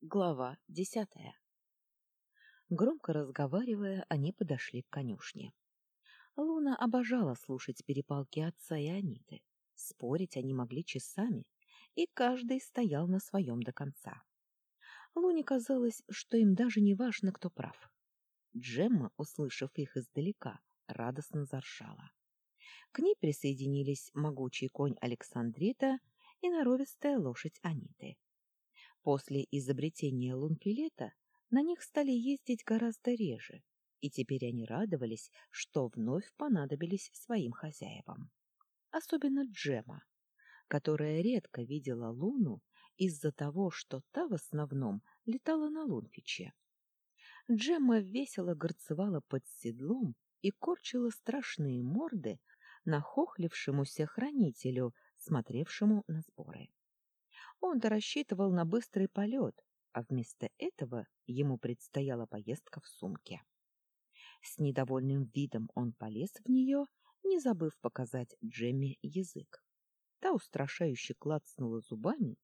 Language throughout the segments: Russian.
Глава десятая. Громко разговаривая, они подошли к конюшне. Луна обожала слушать перепалки отца и Аниты. Спорить они могли часами, и каждый стоял на своем до конца. Луне казалось, что им даже не важно, кто прав. Джемма, услышав их издалека, радостно заржала. К ней присоединились могучий конь Александрита и норовистая лошадь Аниты. После изобретения лунпилета на них стали ездить гораздо реже, и теперь они радовались, что вновь понадобились своим хозяевам. Особенно Джема, которая редко видела Луну из-за того, что та в основном летала на Лунфиче. Джемма весело горцевала под седлом и корчила страшные морды нахохлившемуся хранителю, смотревшему на сборы. Он-то рассчитывал на быстрый полет, а вместо этого ему предстояла поездка в сумке. С недовольным видом он полез в нее, не забыв показать Джемме язык. Та устрашающе клацнула зубами,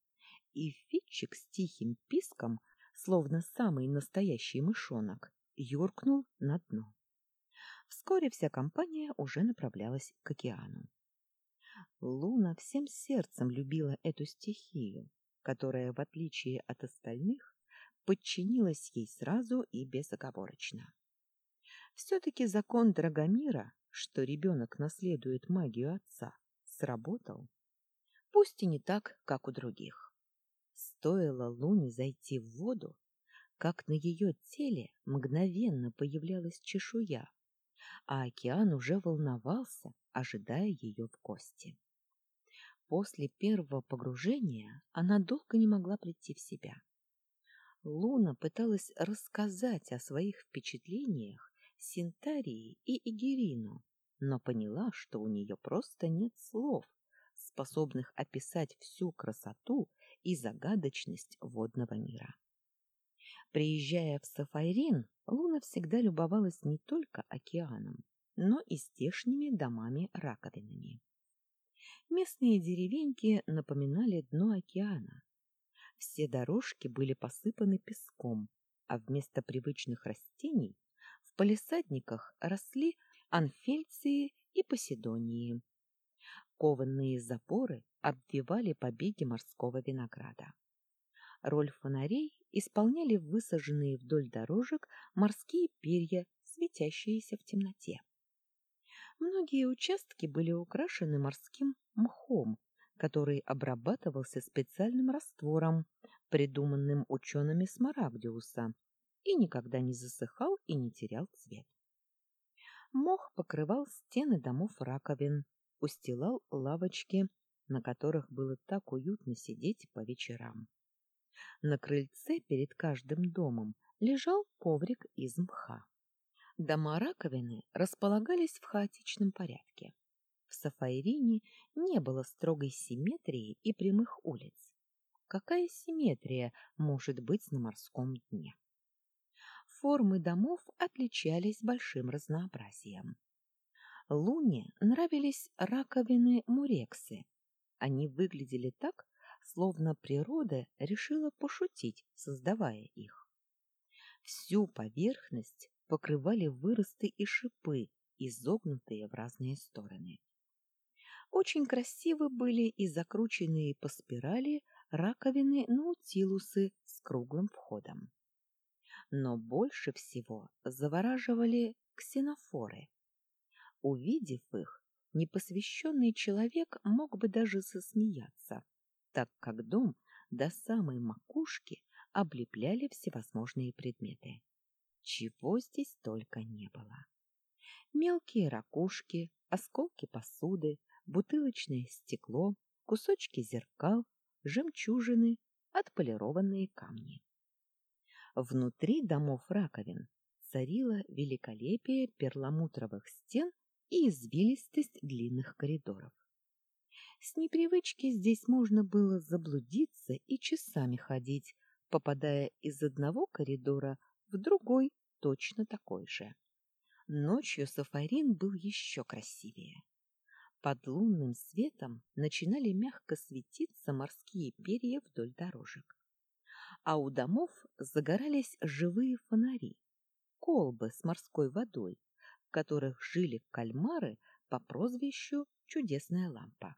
и Фитчик с тихим писком, словно самый настоящий мышонок, юркнул на дно. Вскоре вся компания уже направлялась к океану. Луна всем сердцем любила эту стихию, которая, в отличие от остальных, подчинилась ей сразу и безоговорочно. Все-таки закон Драгомира, что ребенок наследует магию отца, сработал. Пусть и не так, как у других. Стоило Луне зайти в воду, как на ее теле мгновенно появлялась чешуя, а океан уже волновался, ожидая ее в гости. После первого погружения она долго не могла прийти в себя. Луна пыталась рассказать о своих впечатлениях Синтарии и Игерину, но поняла, что у нее просто нет слов, способных описать всю красоту и загадочность водного мира. Приезжая в Сафайрин, Луна всегда любовалась не только океаном, но и здешними домами-раковинами. Местные деревеньки напоминали дно океана. Все дорожки были посыпаны песком, а вместо привычных растений в палисадниках росли анфельции и поседонии. Кованные запоры обвивали побеги морского винограда. Роль фонарей исполняли высаженные вдоль дорожек морские перья, светящиеся в темноте. Многие участки были украшены морским мхом, который обрабатывался специальным раствором, придуманным учеными Смарагдиуса, и никогда не засыхал и не терял цвет. Мох покрывал стены домов раковин, устилал лавочки, на которых было так уютно сидеть по вечерам. На крыльце перед каждым домом лежал коврик из мха. Дома раковины располагались в хаотичном порядке. В Сафайрине не было строгой симметрии и прямых улиц. Какая симметрия может быть на морском дне? Формы домов отличались большим разнообразием. Луне нравились раковины мурексы. Они выглядели так, словно природа решила пошутить, создавая их. Всю поверхность покрывали выросты и шипы, изогнутые в разные стороны. Очень красивы были и закрученные по спирали раковины наутилусы с круглым входом. Но больше всего завораживали ксенофоры. Увидев их, непосвященный человек мог бы даже засмеяться, так как дом до самой макушки облепляли всевозможные предметы. Чего здесь только не было. Мелкие ракушки, осколки посуды, бутылочное стекло, кусочки зеркал, жемчужины, отполированные камни. Внутри домов раковин царило великолепие перламутровых стен и извилистость длинных коридоров. С непривычки здесь можно было заблудиться и часами ходить, попадая из одного коридора в другой точно такой же. Ночью Сафарин был еще красивее. Под лунным светом начинали мягко светиться морские перья вдоль дорожек. а у домов загорались живые фонари, колбы с морской водой, в которых жили кальмары по прозвищу «Чудесная лампа».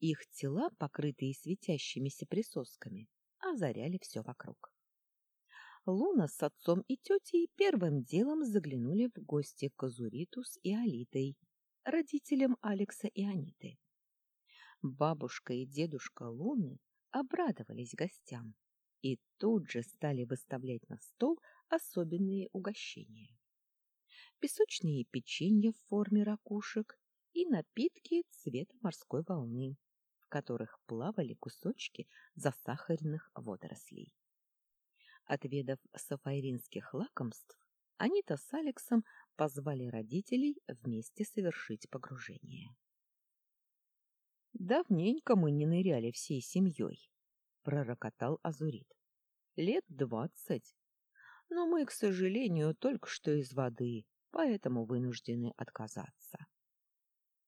Их тела, покрытые светящимися присосками, озаряли все вокруг. Луна с отцом и тетей первым делом заглянули в гости к Азуриту с Иолитой, родителям Алекса и Аниты. Бабушка и дедушка Луны обрадовались гостям и тут же стали выставлять на стол особенные угощения. Песочные печенья в форме ракушек и напитки цвета морской волны, в которых плавали кусочки засахаренных водорослей. Отведав сафайринских лакомств, Анита с Алексом позвали родителей вместе совершить погружение. Давненько мы не ныряли всей семьей, пророкотал Азурит. Лет двадцать. Но мы, к сожалению, только что из воды, поэтому вынуждены отказаться.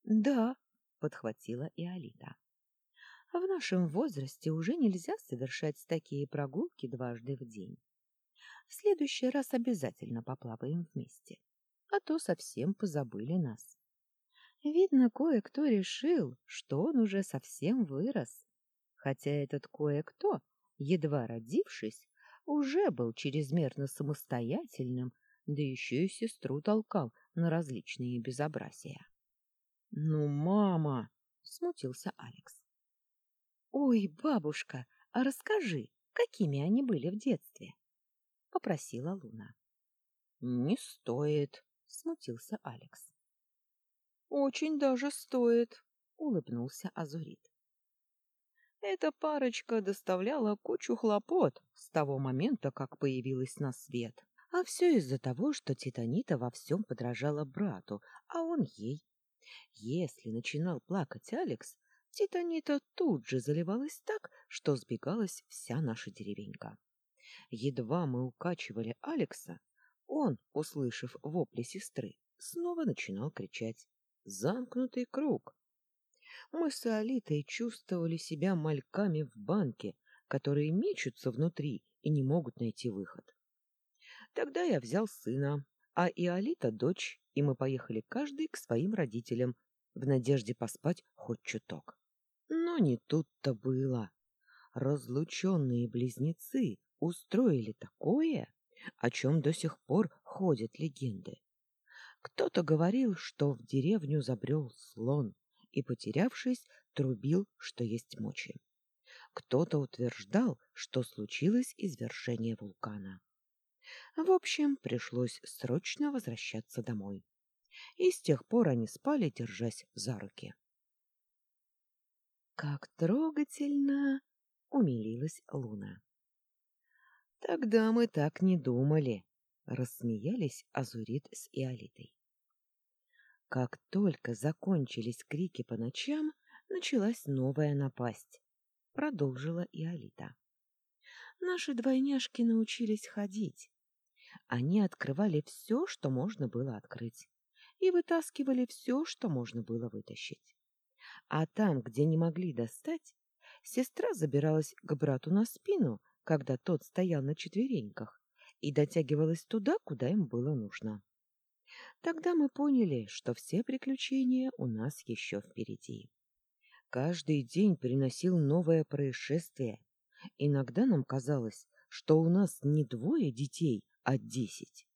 Да, подхватила и Алита. В нашем возрасте уже нельзя совершать такие прогулки дважды в день. В следующий раз обязательно поплаваем вместе, а то совсем позабыли нас. Видно, кое-кто решил, что он уже совсем вырос, хотя этот кое-кто, едва родившись, уже был чрезмерно самостоятельным, да еще и сестру толкал на различные безобразия. — Ну, мама! — смутился Алекс. — Ой, бабушка, а расскажи, какими они были в детстве? — попросила Луна. — Не стоит, — смутился Алекс. Очень даже стоит, улыбнулся Азурит. Эта парочка доставляла кучу хлопот с того момента, как появилась на свет. А все из-за того, что Титанита во всем подражала брату, а он ей. Если начинал плакать Алекс, Титанита тут же заливалась так, что сбегалась вся наша деревенька. Едва мы укачивали Алекса, он, услышав вопли сестры, снова начинал кричать. Замкнутый круг. Мы с Алитой чувствовали себя мальками в банке, которые мечутся внутри и не могут найти выход. Тогда я взял сына, а и Алита дочь, и мы поехали каждый к своим родителям в надежде поспать хоть чуток. Но не тут-то было. Разлученные близнецы устроили такое, о чем до сих пор ходят легенды. Кто-то говорил, что в деревню забрел слон и, потерявшись, трубил, что есть мочи. Кто-то утверждал, что случилось извержение вулкана. В общем, пришлось срочно возвращаться домой. И с тех пор они спали, держась за руки. «Как трогательно!» — умилилась Луна. «Тогда мы так не думали», Рассмеялись Азурит с Иолитой. Как только закончились крики по ночам, началась новая напасть. Продолжила Иолита. Наши двойняшки научились ходить. Они открывали все, что можно было открыть, и вытаскивали все, что можно было вытащить. А там, где не могли достать, сестра забиралась к брату на спину, когда тот стоял на четвереньках, и дотягивалась туда, куда им было нужно. Тогда мы поняли, что все приключения у нас еще впереди. Каждый день приносил новое происшествие. Иногда нам казалось, что у нас не двое детей, а десять.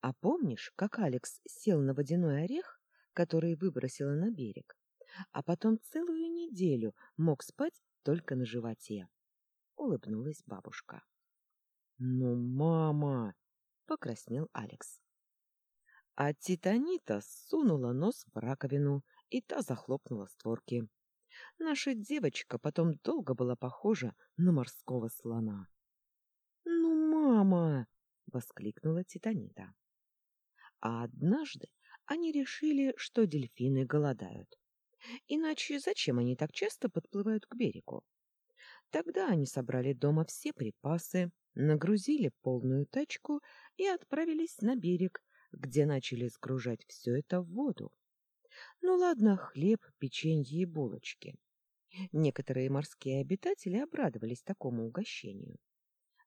А помнишь, как Алекс сел на водяной орех, который выбросила на берег, а потом целую неделю мог спать только на животе? Улыбнулась бабушка. «Ну, мама!» — покраснел Алекс. А Титанита сунула нос в раковину, и та захлопнула створки. Наша девочка потом долго была похожа на морского слона. «Ну, мама!» — воскликнула Титанита. А однажды они решили, что дельфины голодают. Иначе зачем они так часто подплывают к берегу? Тогда они собрали дома все припасы, нагрузили полную тачку и отправились на берег, где начали сгружать все это в воду. Ну ладно, хлеб, печенье и булочки. Некоторые морские обитатели обрадовались такому угощению.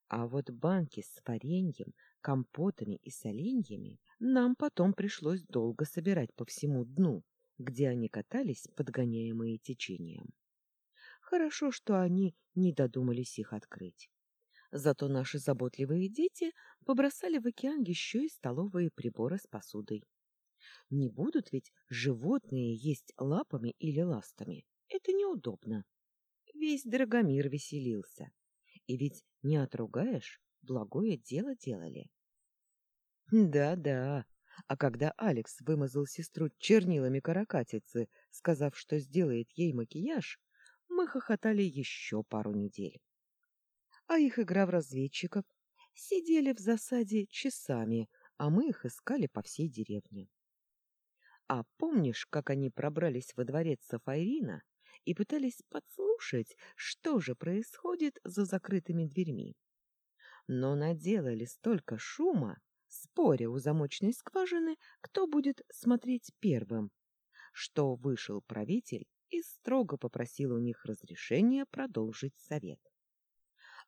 А вот банки с вареньем, компотами и соленьями нам потом пришлось долго собирать по всему дну, где они катались, подгоняемые течением. Хорошо, что они не додумались их открыть. Зато наши заботливые дети побросали в океан еще и столовые приборы с посудой. Не будут ведь животные есть лапами или ластами. Это неудобно. Весь Драгомир веселился. И ведь не отругаешь, благое дело делали. Да-да. А когда Алекс вымазал сестру чернилами каракатицы, сказав, что сделает ей макияж, мы хохотали еще пару недель. А их игра в разведчиков сидели в засаде часами, а мы их искали по всей деревне. А помнишь, как они пробрались во дворец Сафайрина и пытались подслушать, что же происходит за закрытыми дверьми? Но наделали столько шума, споря у замочной скважины, кто будет смотреть первым, что вышел правитель и строго попросил у них разрешения продолжить совет.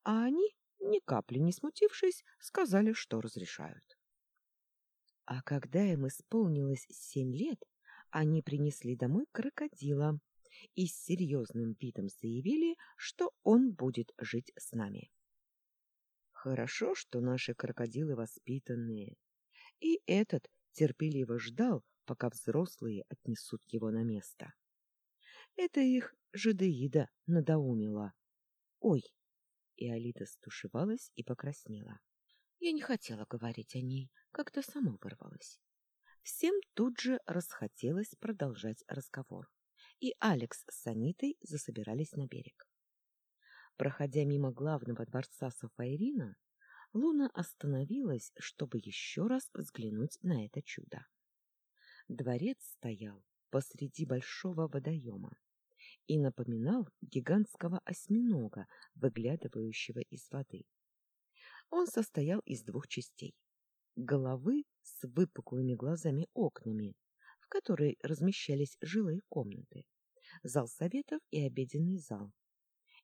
А они, ни капли не смутившись, сказали, что разрешают. А когда им исполнилось семь лет, они принесли домой крокодила и с серьезным видом заявили, что он будет жить с нами. Хорошо, что наши крокодилы воспитанные. И этот терпеливо ждал, пока взрослые отнесут его на место. Это их жадеида надоумила. Ой! И Алита стушевалась и покраснела. Я не хотела говорить о ней, как-то само вырвалось. Всем тут же расхотелось продолжать разговор, и Алекс с Анитой засобирались на берег. Проходя мимо главного дворца Сафаирина, Луна остановилась, чтобы еще раз взглянуть на это чудо. Дворец стоял посреди большого водоема и напоминал гигантского осьминога, выглядывающего из воды. Он состоял из двух частей. Головы с выпуклыми глазами-окнами, в которой размещались жилые комнаты, зал советов и обеденный зал,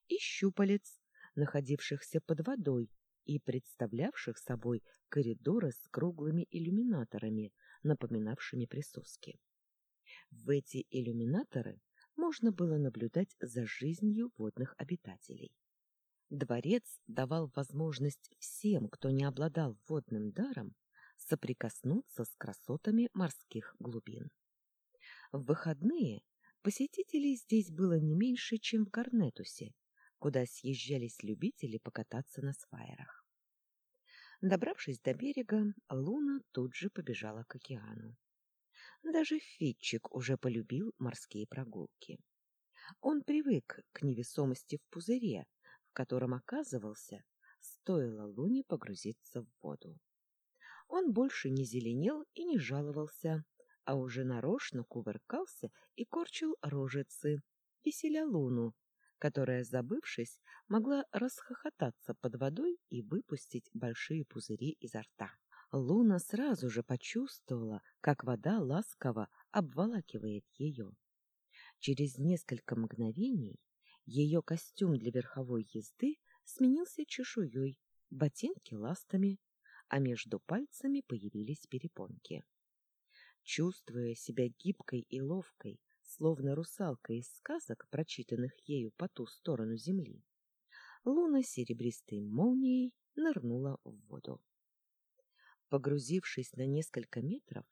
и щупалец, находившихся под водой и представлявших собой коридоры с круглыми иллюминаторами, напоминавшими присоски. В эти иллюминаторы можно было наблюдать за жизнью водных обитателей. Дворец давал возможность всем, кто не обладал водным даром, соприкоснуться с красотами морских глубин. В выходные посетителей здесь было не меньше, чем в Гарнетусе, куда съезжались любители покататься на свайерах. Добравшись до берега, Луна тут же побежала к океану. Даже Фитчик уже полюбил морские прогулки. Он привык к невесомости в пузыре, котором оказывался, стоило Луне погрузиться в воду. Он больше не зеленел и не жаловался, а уже нарочно кувыркался и корчил рожицы, веселя Луну, которая, забывшись, могла расхохотаться под водой и выпустить большие пузыри изо рта. Луна сразу же почувствовала, как вода ласково обволакивает ее. Через несколько мгновений ее костюм для верховой езды сменился чешуей, ботинки ластами, а между пальцами появились перепонки. Чувствуя себя гибкой и ловкой, словно русалка из сказок, прочитанных ею по ту сторону земли, луна серебристой молнией нырнула в воду. Погрузившись на несколько метров,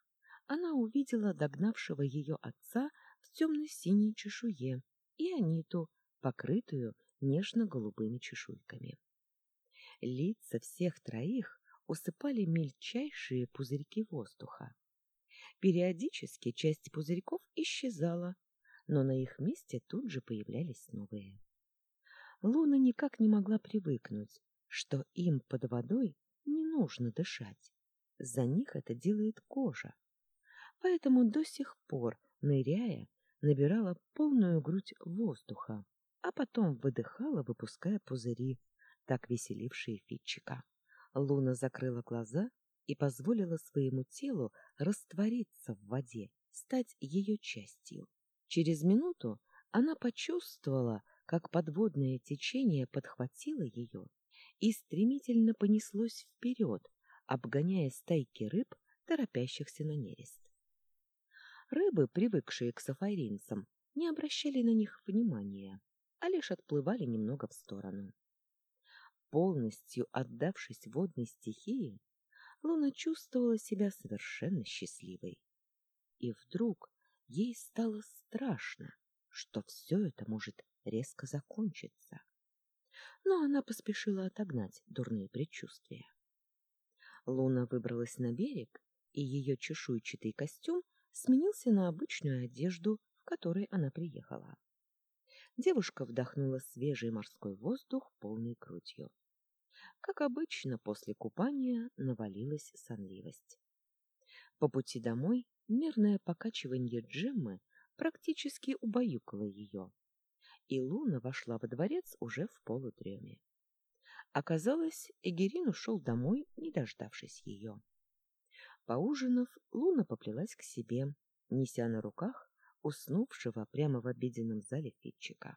она увидела догнавшего ее отца в темно-синей чешуе и Аниту, покрытую нежно-голубыми чешуйками. Лица всех троих усыпали мельчайшие пузырьки воздуха. Периодически часть пузырьков исчезала, но на их месте тут же появлялись новые. Луна никак не могла привыкнуть, что им под водой не нужно дышать. За них это делает кожа. Поэтому до сих пор, ныряя, набирала полную грудь воздуха, а потом выдыхала, выпуская пузыри, так веселившие Фитчика. Луна закрыла глаза и позволила своему телу раствориться в воде, стать ее частью. Через минуту Она почувствовала, как подводное течение подхватило ее и стремительно понеслось вперед, обгоняя стайки рыб, торопящихся на нерест. Рыбы, привыкшие к сафаринцам, не обращали на них внимания, а лишь отплывали немного в сторону. Полностью отдавшись водной стихии, Луна чувствовала себя совершенно счастливой. И вдруг ей стало страшно, что все это может резко закончиться. Но она поспешила отогнать дурные предчувствия. Луна выбралась на берег, и ее чешуйчатый костюм сменился на обычную одежду, в которой она приехала. Девушка вдохнула свежий морской воздух полной грудью. Как обычно, после купания навалилась сонливость. По пути домой мерное покачивание Джеммы практически убаюкало ее, и Луна вошла во дворец уже в полудреме. Оказалось, Эгерин ушел домой, не дождавшись ее. Поужинав, Луна поплелась к себе, неся на руках уснувшего прямо в обеденном зале Фитчика.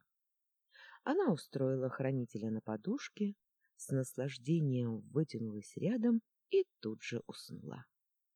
Она устроила хранителя на подушке, с наслаждением вытянулась рядом и тут же уснула.